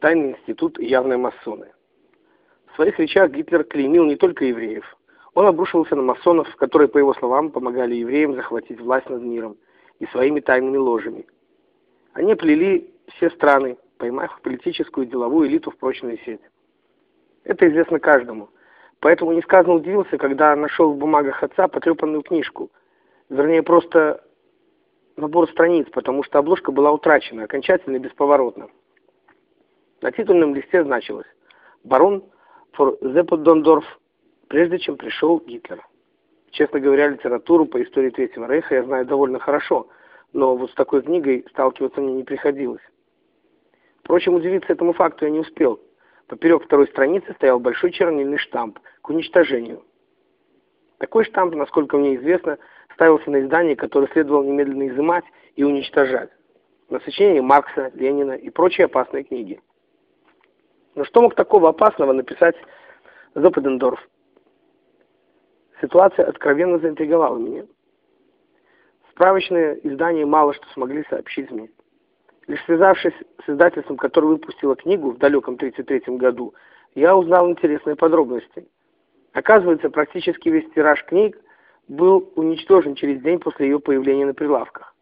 тайный институт и явные масоны. В своих речах Гитлер клеймил не только евреев. Он обрушивался на масонов, которые, по его словам, помогали евреям захватить власть над миром и своими тайными ложами. Они плели все страны, поймав политическую и деловую элиту в прочную сеть. Это известно каждому. Поэтому несказанно удивился, когда нашел в бумагах отца потрепанную книжку. Вернее, просто набор страниц, потому что обложка была утрачена, окончательно и бесповоротно. На титульном листе значилось «Барон фор Зепподондорф», прежде чем пришел Гитлер. Честно говоря, литературу по истории Третьего Рейха я знаю довольно хорошо, но вот с такой книгой сталкиваться мне не приходилось. Впрочем, удивиться этому факту я не успел. Поперек второй страницы стоял большой чернильный штамп к уничтожению. Такой штамп, насколько мне известно, ставился на издание, которое следовало немедленно изымать и уничтожать. На сочинение Маркса, Ленина и прочие опасные книги. Но что мог такого опасного написать Зоппедендорф? Ситуация откровенно заинтриговала меня. Справочные издания мало что смогли сообщить мне. Лишь связавшись с издательством, которое выпустило книгу в далеком 1933 году, я узнал интересные подробности. Оказывается, практически весь тираж книг был уничтожен через день после ее появления на прилавках.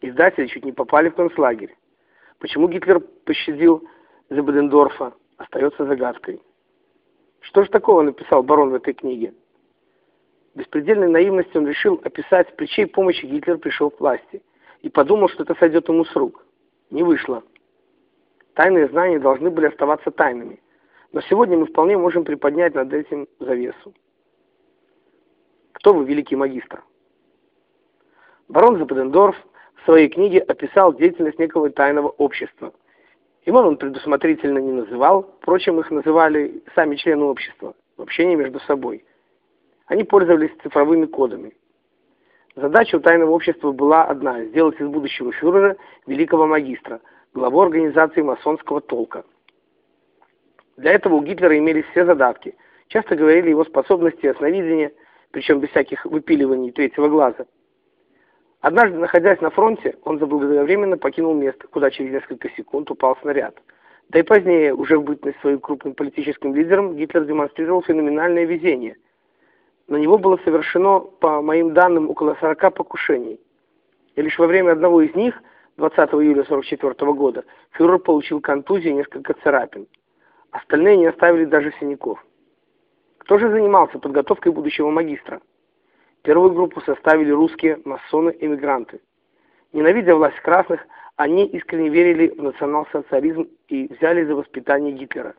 Издатели чуть не попали в концлагерь. Почему Гитлер пощадил Зебедендорфа, остается загадкой. Что же такого написал барон в этой книге? Беспредельной наивностью он решил описать, при чьей помощи Гитлер пришел к власти, и подумал, что это сойдет ему с рук. Не вышло. Тайные знания должны были оставаться тайными. Но сегодня мы вполне можем приподнять над этим завесу. Кто вы, великий магистр? Барон Западендорф в своей книге описал деятельность некого тайного общества – Имен он предусмотрительно не называл, впрочем, их называли сами члены общества в общении между собой. Они пользовались цифровыми кодами. Задача у тайного общества была одна – сделать из будущего фюрера великого магистра, главу организации масонского толка. Для этого у Гитлера имелись все задатки. Часто говорили его способности ясновидения, причем без всяких выпиливаний третьего глаза – Однажды, находясь на фронте, он заблаговременно покинул место, куда через несколько секунд упал снаряд. Да и позднее, уже в бытность своим крупным политическим лидером, Гитлер демонстрировал феноменальное везение. На него было совершено, по моим данным, около 40 покушений. И лишь во время одного из них, 20 июля 1944 года, фюрер получил контузию и несколько царапин. Остальные не оставили даже синяков. Кто же занимался подготовкой будущего магистра? Первую группу составили русские масоны-эмигранты. Ненавидя власть красных, они искренне верили в национал-социализм и взяли за воспитание Гитлера.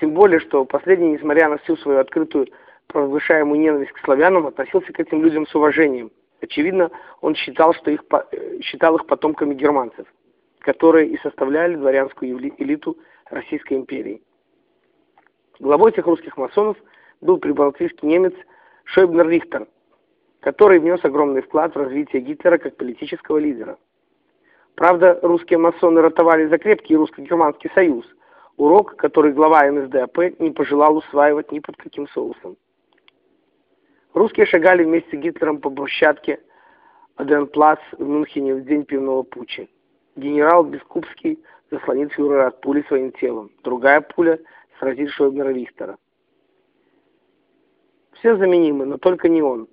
Тем более, что последний, несмотря на всю свою открытую провозглашаемую ненависть к славянам, относился к этим людям с уважением. Очевидно, он считал, что их, считал их потомками германцев, которые и составляли дворянскую элиту Российской империи. Главой этих русских масонов был прибалтийский немец Шойбнер Рихтер, который внес огромный вклад в развитие Гитлера как политического лидера. Правда, русские масоны ротовали за крепкий русско-германский союз, урок, который глава НСДАП не пожелал усваивать ни под каким соусом. Русские шагали вместе с Гитлером по брусчатке Аденплац в Мюнхене в день пивного путча. Генерал Бескупский заслонит фюрера от пули своим телом. Другая пуля сразит Шойбнера Рихтера. Все заменимы, но только не он.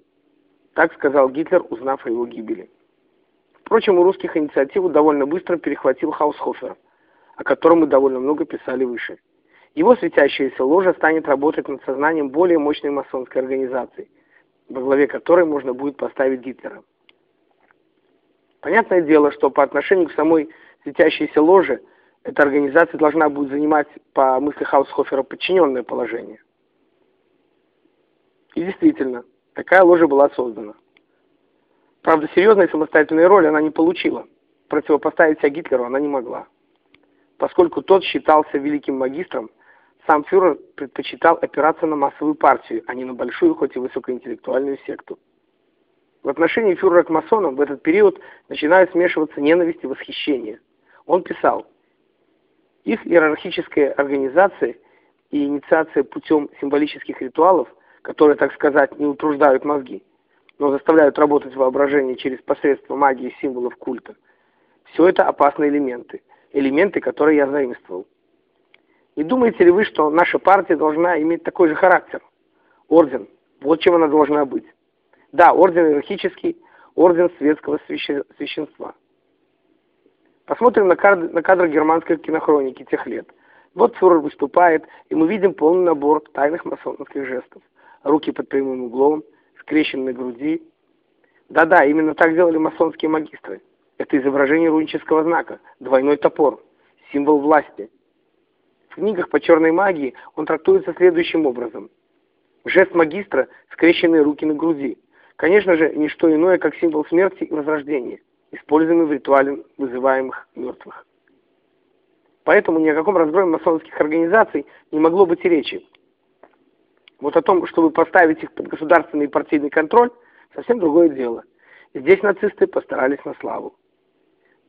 Так сказал Гитлер, узнав о его гибели. Впрочем, у русских инициативу довольно быстро перехватил Хаусхофер, о котором мы довольно много писали выше. Его светящаяся ложа станет работать над сознанием более мощной масонской организации, во главе которой можно будет поставить Гитлера. Понятное дело, что по отношению к самой светящейся ложе эта организация должна будет занимать, по мысли Хаусхофера, подчиненное положение. И действительно, Такая ложа была создана. Правда, серьезной самостоятельной роли она не получила. Противопоставить себя Гитлеру она не могла. Поскольку тот считался великим магистром, сам фюрер предпочитал опираться на массовую партию, а не на большую, хоть и высокоинтеллектуальную секту. В отношении фюрера к масонам в этот период начинают смешиваться ненависть и восхищение. Он писал, их иерархическая организация и инициация путем символических ритуалов – которые, так сказать, не утруждают мозги, но заставляют работать воображение через посредство магии символов культа. Все это опасные элементы, элементы, которые я заимствовал. Не думаете ли вы, что наша партия должна иметь такой же характер? Орден. Вот чем она должна быть. Да, орден иерархический, орден светского священства. Посмотрим на кадры, на кадры германской кинохроники тех лет. Вот фюрер выступает, и мы видим полный набор тайных масонских жестов. Руки под прямым углом, скрещенные груди. Да-да, именно так делали масонские магистры. Это изображение рунического знака, двойной топор, символ власти. В книгах по черной магии он трактуется следующим образом. Жест магистра – скрещенные руки на груди. Конечно же, не что иное, как символ смерти и возрождения, используемый в ритуале вызываемых мертвых. Поэтому ни о каком разброе масонских организаций не могло быть и речи. Вот о том, чтобы поставить их под государственный и партийный контроль, совсем другое дело. Здесь нацисты постарались на славу.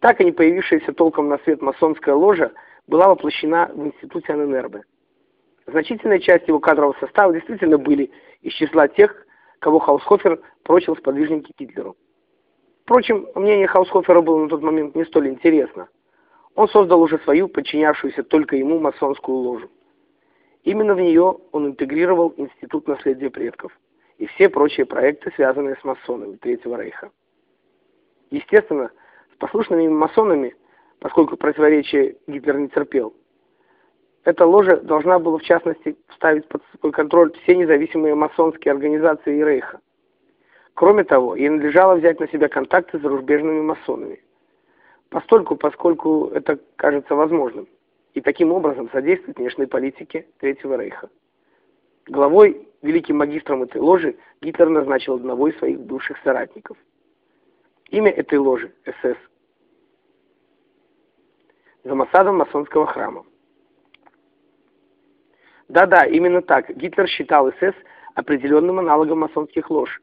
Так и не появившаяся толком на свет масонская ложа была воплощена в институте ННРБ. Значительная часть его кадрового состава действительно были из числа тех, кого Хаусхофер прочил сподвижники Гитлеру. Впрочем, мнение Хаусхофера было на тот момент не столь интересно. Он создал уже свою, подчинявшуюся только ему масонскую ложу. Именно в нее он интегрировал Институт наследия предков и все прочие проекты, связанные с масонами Третьего Рейха. Естественно, с послушными масонами, поскольку противоречия Гитлер не терпел, эта ложа должна была, в частности, ставить под свой контроль все независимые масонские организации Рейха. Кроме того, ей надлежало взять на себя контакты с зарубежными масонами. Постольку, поскольку это кажется возможным. И таким образом содействовать внешней политике Третьего Рейха. Главой, великим магистром этой ложи, Гитлер назначил одного из своих бывших соратников. Имя этой ложи – СС. За Масадом масонского храма. Да-да, именно так. Гитлер считал СС определенным аналогом масонских лож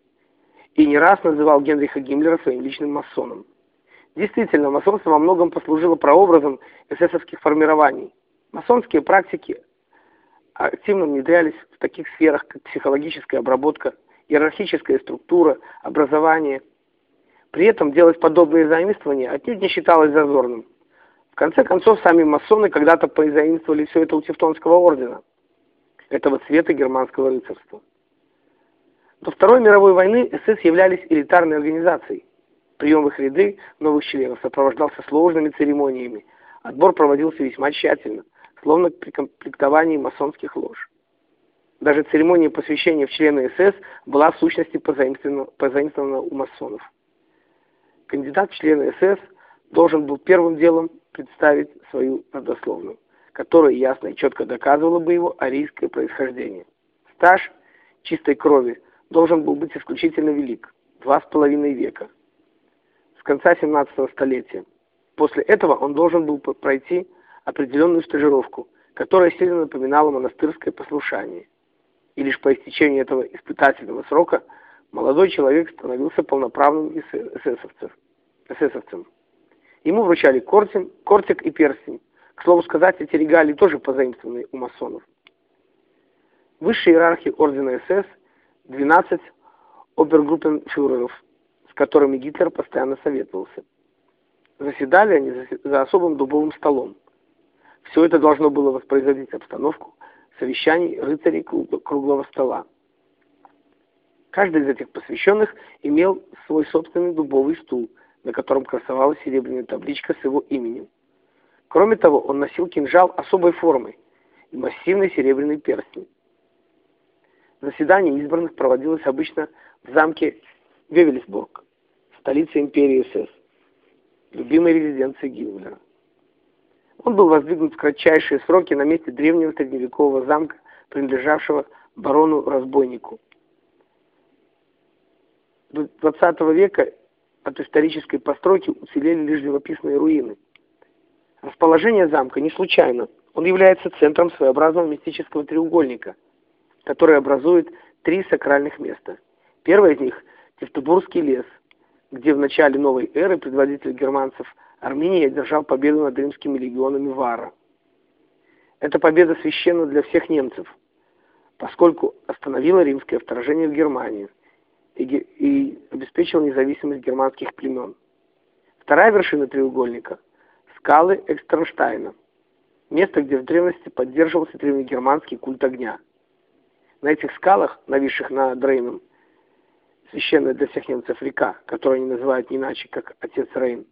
и не раз называл Генриха Гиммлера своим личным масоном. Действительно, масонство во многом послужило прообразом эсэсовских формирований. Масонские практики активно внедрялись в таких сферах, как психологическая обработка, иерархическая структура, образование. При этом делать подобные заимствования отнюдь не считалось зазорным. В конце концов, сами масоны когда-то позаимствовали все это у Тевтонского ордена этого цвета германского рыцарства. До Второй мировой войны СС являлись элитарной организацией. Прием в их ряды новых членов сопровождался сложными церемониями. Отбор проводился весьма тщательно, словно при комплектовании масонских лож. Даже церемония посвящения в члены СС была в сущности позаимствована, позаимствована у масонов. Кандидат в члены СС должен был первым делом представить свою родословную которое ясно и четко доказывало бы его арийское происхождение. Стаж чистой крови должен был быть исключительно велик – два с половиной века, с конца 17 столетия. После этого он должен был пройти определенную стажировку, которая сильно напоминала монастырское послушание. И лишь по истечении этого испытательного срока молодой человек становился полноправным эсэсовцем. Ему вручали кортик, кортик и перстень, к слову сказать, эти регалии тоже позаимствованы у масонов. Высшие иерархии ордена СС – 12 обергруппенфюреров, которыми Гитлер постоянно советовался. Заседали они за особым дубовым столом. Все это должно было воспроизводить обстановку совещаний рыцарей круглого стола. Каждый из этих посвященных имел свой собственный дубовый стул, на котором красовалась серебряная табличка с его именем. Кроме того, он носил кинжал особой формы и массивный серебряный перстень. Заседание избранных проводилось обычно в замке Вевельсбург, столице империи СС, любимой резиденции Гиммлера. Он был воздвигнут в кратчайшие сроки на месте древнего средневекового замка, принадлежавшего барону-разбойнику. До 20 века от исторической постройки уцелели лишь живописные руины – Расположение замка не случайно. Он является центром своеобразного мистического треугольника, который образует три сакральных места. Первое из них – Тевтобурский лес, где в начале новой эры предводитель германцев Армения одержал победу над римскими легионами Вара. Эта победа священна для всех немцев, поскольку остановила римское вторжение в Германию и, и обеспечила независимость германских племен. Вторая вершина треугольника – скалы Экстернштейна. место, где в древности поддерживался древнегерманский культ огня. На этих скалах, нависших над Дрейном, священная для всех немцев река, которую они называют не иначе, как Отец Рейн,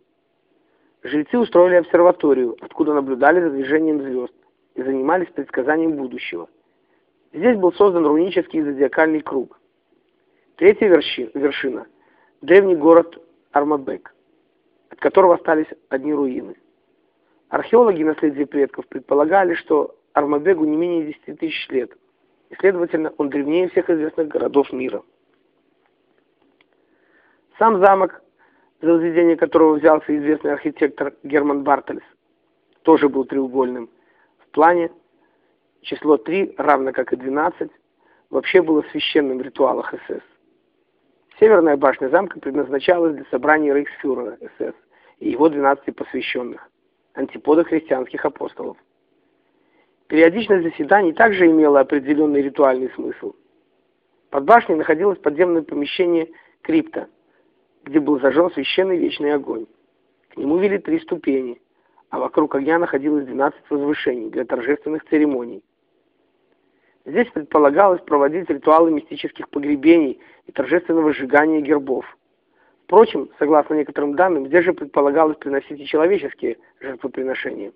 жрецы устроили обсерваторию, откуда наблюдали за движением звезд и занимались предсказанием будущего. Здесь был создан рунический зодиакальный круг. Третья вершина – древний город Армабек, от которого остались одни руины. Археологи наследия предков предполагали, что Армабегу не менее 10 тысяч лет, и, следовательно, он древнее всех известных городов мира. Сам замок, за возведение которого взялся известный архитектор Герман Бартельс, тоже был треугольным. В плане число 3, равно как и 12, вообще было священным в ритуалах СС. Северная башня замка предназначалась для собраний рейхсфюрера СС и его 12 посвященных антипода христианских апостолов. Периодичность заседаний также имела определенный ритуальный смысл. Под башней находилось подземное помещение крипта, где был зажжен священный вечный огонь. К нему вели три ступени, а вокруг огня находилось 12 возвышений для торжественных церемоний. Здесь предполагалось проводить ритуалы мистических погребений и торжественного сжигания гербов. Впрочем, согласно некоторым данным, здесь же предполагалось приносить и человеческие жертвоприношения.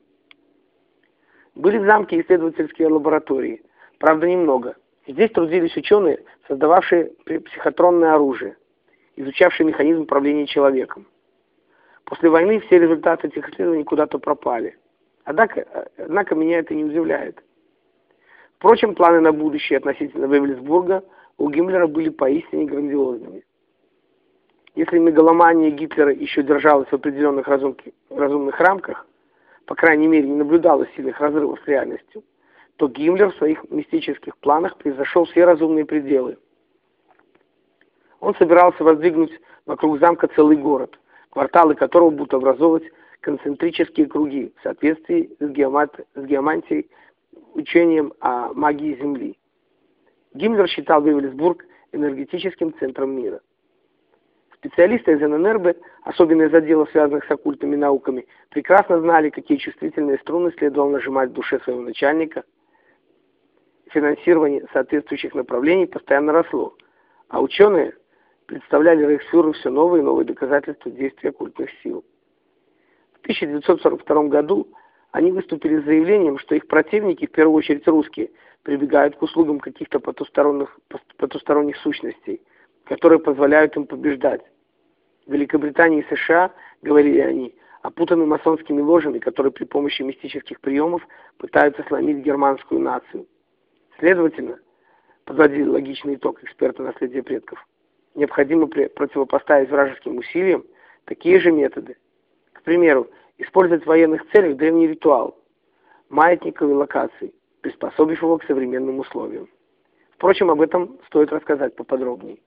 Были в замке исследовательские лаборатории, правда немного. Здесь трудились ученые, создававшие психотронное оружие, изучавшие механизм управления человеком. После войны все результаты этих исследований куда-то пропали. Однако, однако меня это не удивляет. Впрочем, планы на будущее относительно Вевельсбурга у Гиммлера были поистине грандиозными. Если мегаломания Гитлера еще держалась в определенных разумных рамках, по крайней мере не наблюдалось сильных разрывов с реальностью, то Гиммлер в своих мистических планах превзошел все разумные пределы. Он собирался воздвигнуть вокруг замка целый город, кварталы которого будут образовывать концентрические круги в соответствии с, геомат... с геомантией, учением о магии Земли. Гиммлер считал Вевельсбург энергетическим центром мира. Специалисты из ННРБ, особенно из отделов, связанных с оккультными науками, прекрасно знали, какие чувствительные струны следовало нажимать в душе своего начальника. Финансирование соответствующих направлений постоянно росло, а ученые представляли Рейхсфюреру все новые и новые доказательства действия оккультных сил. В 1942 году они выступили с заявлением, что их противники, в первую очередь русские, прибегают к услугам каких-то потусторонних, потусторонних сущностей, которые позволяют им побеждать. Великобритании и США, говорили они, опутаны масонскими ложами, которые при помощи мистических приемов пытаются сломить германскую нацию. Следовательно, подводили логичный итог эксперта наследия предков, необходимо противопоставить вражеским усилиям такие же методы. К примеру, использовать в военных целях древний ритуал, маятниковой локации, приспособив его к современным условиям. Впрочем, об этом стоит рассказать поподробнее.